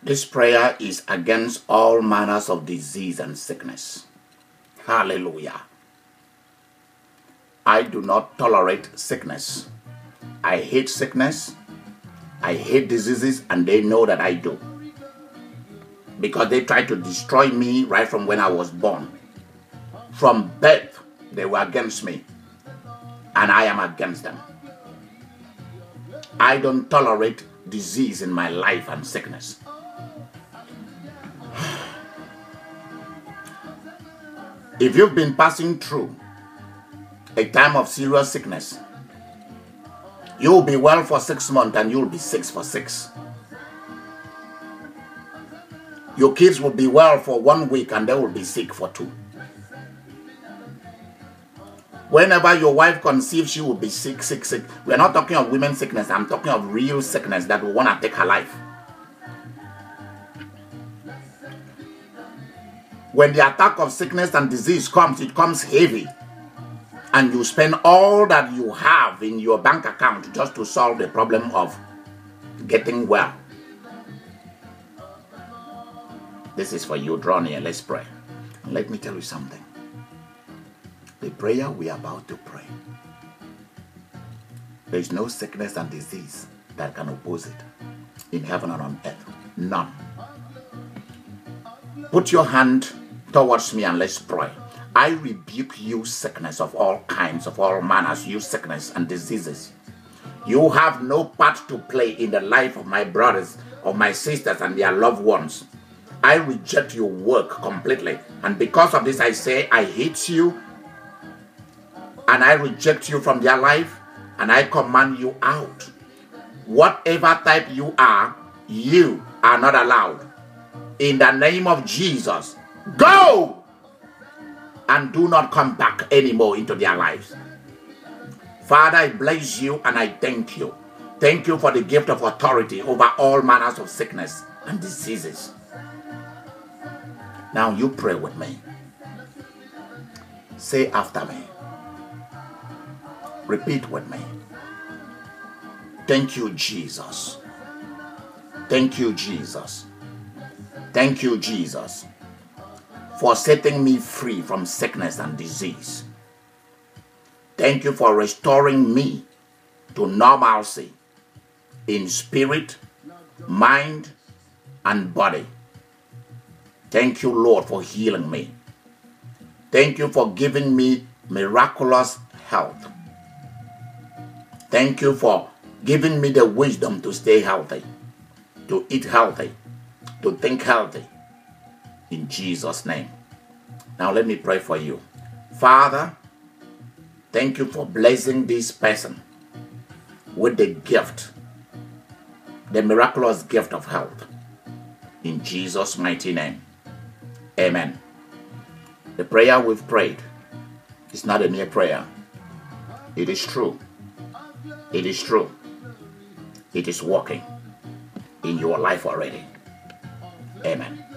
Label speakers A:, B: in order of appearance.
A: This prayer is against all manners of disease and sickness. Hallelujah. I do not tolerate sickness. I hate sickness. I hate diseases, and they know that I do. Because they tried to destroy me right from when I was born. From birth, they were against me, and I am against them. I don't tolerate disease in my life and sickness. If you've been passing through a time of serious sickness, you'll be well for six months and you'll be sick for six. Your kids will be well for one week and they will be sick for two. Whenever your wife conceives, she will be sick, sick, sick. We're not talking of women's sickness, I'm talking of real sickness that will want to take her life. When the attack of sickness and disease comes, it comes heavy. And you spend all that you have in your bank account just to solve the problem of getting well. This is for you. Draw near. Let's pray. Let me tell you something. The prayer we are about to pray, there is no sickness and disease that can oppose it in heaven and on earth. None. Put your hand towards me and let's pray. I rebuke you, sickness of all kinds, of all manners, you sickness and diseases. You have no part to play in the life of my brothers, of my sisters, and their loved ones. I reject your work completely. And because of this, I say, I hate you and I reject you from their life and I command you out. Whatever type you are, you are not allowed. In the name of Jesus, go and do not come back anymore into their lives. Father, I bless you and I thank you. Thank you for the gift of authority over all manners of sickness and diseases. Now you pray with me. Say after me. Repeat with me. Thank you, Jesus. Thank you, Jesus. Thank you, Jesus, for setting me free from sickness and disease. Thank you for restoring me to normalcy in spirit, mind, and body. Thank you, Lord, for healing me. Thank you for giving me miraculous health. Thank you for giving me the wisdom to stay healthy, to eat healthy, to think healthy. In Jesus' name. Now, let me pray for you. Father, thank you for blessing this person with the gift, the miraculous gift of health. In Jesus' mighty name. Amen. The prayer we've prayed is not a mere prayer, it is true. It is true. It is working in your life already. Amen.